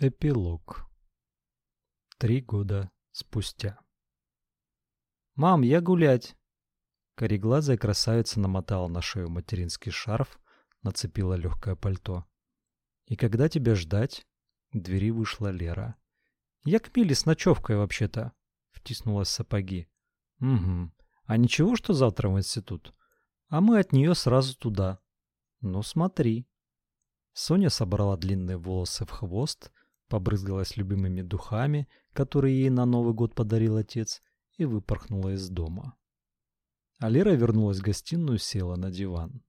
Эпилог. Три года спустя. «Мам, я гулять!» Кореглазая красавица намотала на шею материнский шарф, нацепила легкое пальто. «И когда тебя ждать?» К двери вышла Лера. «Я к Миле с ночевкой вообще-то», — втиснулась сапоги. «Угу. А ничего, что завтра в институт? А мы от нее сразу туда. Ну, смотри». Соня собрала длинные волосы в хвост, побрызгалась любимыми духами, которые ей на Новый год подарил отец, и выпорхнула из дома. А Лера вернулась в гостиную села на диван.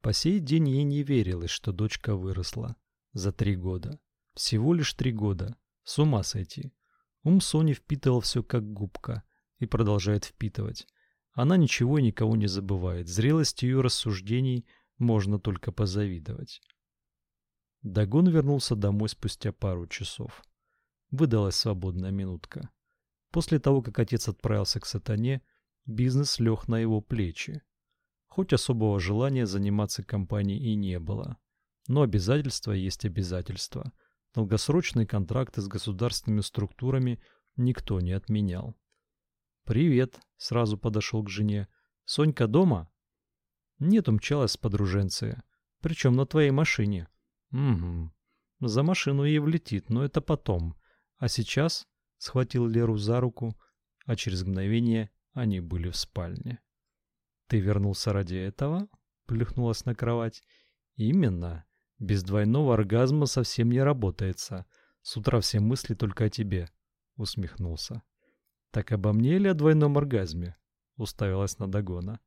По сей день ей не верилось, что дочка выросла. За три года. Всего лишь три года. С ума сойти. Ум Сони впитывал все как губка. И продолжает впитывать. Она ничего и никого не забывает. Зрелости ее рассуждений можно только позавидовать. Дагон вернулся домой спустя пару часов. Выдалась свободная минутка. После того, как отец отправился к сатане, бизнес лег на его плечи. Хоть особого желания заниматься компанией и не было. Но обязательства есть обязательства. Долгосрочные контракты с государственными структурами никто не отменял. «Привет», — сразу подошел к жене. «Сонька дома?» «Нет, умчалась с подруженцией. Причем на твоей машине». Угу. За машину ей влетит, но это потом. А сейчас схватил Леру за руку, а через мгновение они были в спальне. Ты вернулся ради этого? Плюхнулась на кровать. Именно. Без двойного оргазма совсем не работается. С утра все мысли только о тебе. Усмехнулся. Так обо мне или о двойном оргазме? Уставилась на Дагона.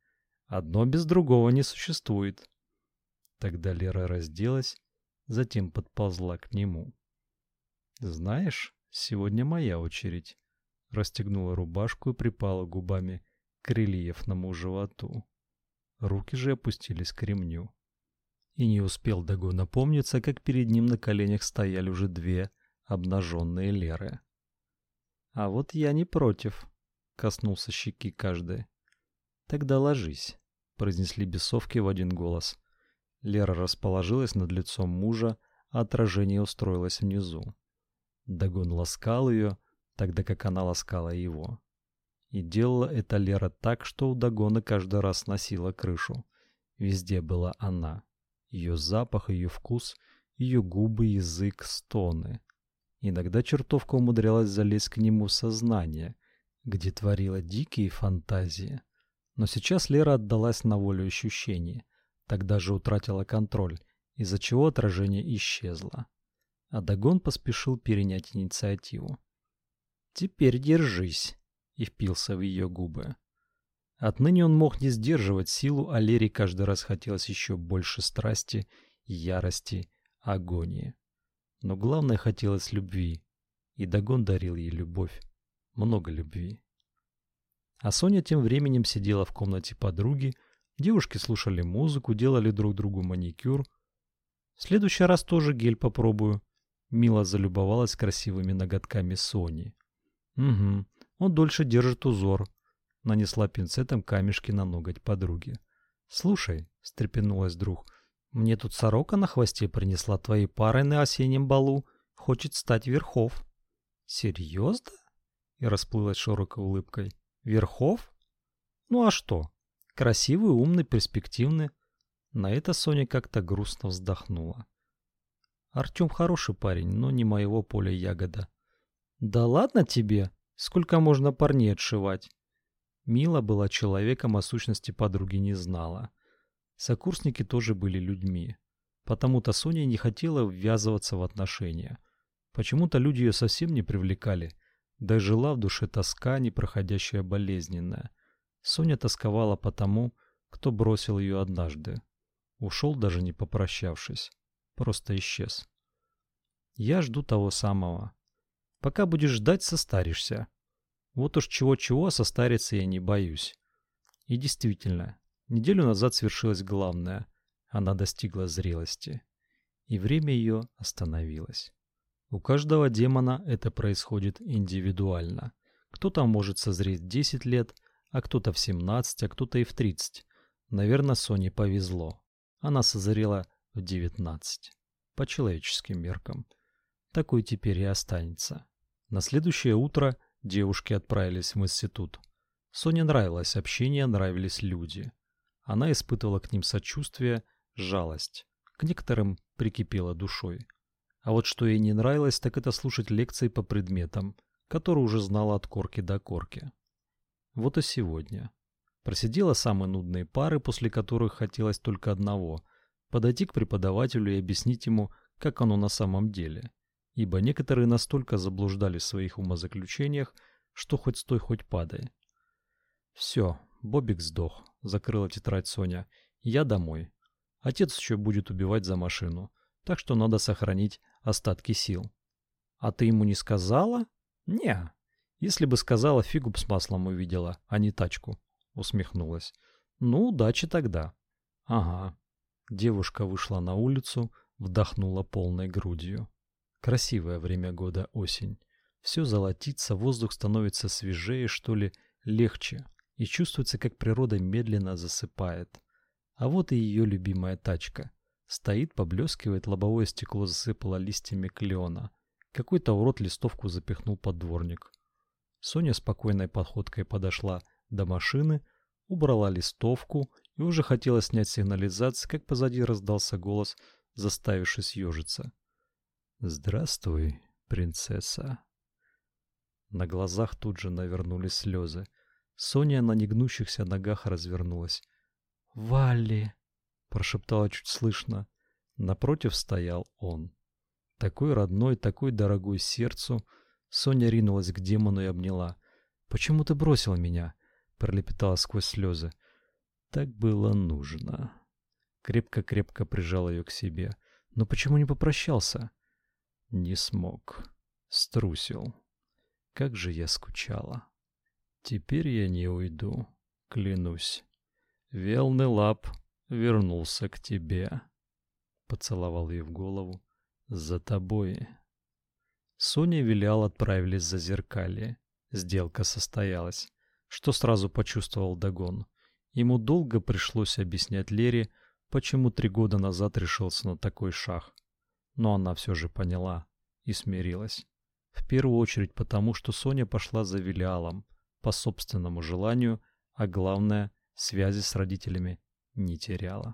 Одно без другого не существует. Тогда Лера разделась затем подползла к нему. «Знаешь, сегодня моя очередь», — расстегнула рубашку и припала губами к рельефному животу. Руки же опустились к ремню. И не успел Даго напомниться, как перед ним на коленях стояли уже две обнаженные Леры. «А вот я не против», — коснулся щеки каждой. «Тогда ложись», — произнесли бесовки в один голос. Лера расположилась над лицом мужа, а отражение устроилось внизу. Дагон ласкал ее, тогда как она ласкала его. И делала это Лера так, что у Дагона каждый раз носила крышу. Везде была она. Ее запах, ее вкус, ее губы, язык, стоны. Иногда чертовка умудрялась залезть к нему в сознание, где творила дикие фантазии. Но сейчас Лера отдалась на волю ощущений. Тогда же утратила контроль, из-за чего отражение исчезло. А Дагон поспешил перенять инициативу. «Теперь держись», — и впился в ее губы. Отныне он мог не сдерживать силу, а Лере каждый раз хотелось еще больше страсти, ярости, агонии. Но главное хотелось любви, и Дагон дарил ей любовь, много любви. А Соня тем временем сидела в комнате подруги, Девушки слушали музыку, делали друг другу маникюр. В следующий раз тоже гель попробую. Мила залюбовалась красивыми ноготками Сони. Угу, он дольше держит узор. Нанесла пинцетом камешки на ноготь подруги. Слушай, встрепенулась друг, мне тут сорока на хвосте принесла твоей парой на осеннем балу. Хочет стать верхов. Серьезно? И расплылась широкой улыбкой. Верхов? Ну а что? Красивый, умный, перспективный. На это Соня как-то грустно вздохнула. Артем хороший парень, но не моего поля ягода. Да ладно тебе, сколько можно парней отшивать? Мила была человеком, а сущности подруги не знала. Сокурсники тоже были людьми. Потому-то Соня не хотела ввязываться в отношения. Почему-то люди ее совсем не привлекали, да и жила в душе тоска, непроходящая болезненная. Соня тосковала по тому, кто бросил ее однажды. Ушел даже не попрощавшись. Просто исчез. Я жду того самого. Пока будешь ждать, состаришься. Вот уж чего-чего, состариться я не боюсь. И действительно, неделю назад свершилось главное. Она достигла зрелости. И время ее остановилось. У каждого демона это происходит индивидуально. Кто-то может созреть 10 лет, а кто-то в 17, а кто-то и в 30. Наверное, Соне повезло. Она созрела в 19. По человеческим меркам. такой теперь и останется. На следующее утро девушки отправились в институт. Соне нравилось общение, нравились люди. Она испытывала к ним сочувствие, жалость. К некоторым прикипела душой. А вот что ей не нравилось, так это слушать лекции по предметам, которые уже знала от корки до корки. Вот и сегодня. Просидела самые нудные пары, после которых хотелось только одного – подойти к преподавателю и объяснить ему, как оно на самом деле. Ибо некоторые настолько заблуждались в своих умозаключениях, что хоть стой, хоть падай. Все, Бобик сдох, закрыла тетрадь Соня. Я домой. Отец еще будет убивать за машину, так что надо сохранить остатки сил. А ты ему не сказала? Не. Если бы сказала, фигу с маслом увидела, а не тачку, усмехнулась. Ну, удачи тогда. Ага. Девушка вышла на улицу, вдохнула полной грудью. Красивое время года осень. Все золотится, воздух становится свежее, что ли, легче, и чувствуется, как природа медленно засыпает. А вот и ее любимая тачка. Стоит, поблескивает, лобовое стекло засыпало листьями клена. Какой-то урод листовку запихнул под дворник. Соня спокойной походкой подошла до машины, убрала листовку и уже хотела снять сигнализацию, как позади раздался голос, заставивший съежиться. «Здравствуй, принцесса». На глазах тут же навернулись слезы. Соня на негнущихся ногах развернулась. «Валли!» — прошептала чуть слышно. Напротив стоял он. Такой родной, такой дорогой сердцу. Соня ринулась к демону и обняла. «Почему ты бросил меня?» — пролепетала сквозь слезы. «Так было нужно». Крепко-крепко прижал ее к себе. «Но почему не попрощался?» «Не смог. Струсил. Как же я скучала». Теперь я не уйду, клянусь. Велный лап вернулся к тебе. Поцеловал ее в голову. За тобой. Соня и Вилял отправились за зеркалье. Сделка состоялась. Что сразу почувствовал Дагон. Ему долго пришлось объяснять Лере, почему три года назад решился на такой шаг. Но она все же поняла и смирилась. В первую очередь потому, что Соня пошла за Вилиалом, по собственному желанию, а главное, связи с родителями не теряла.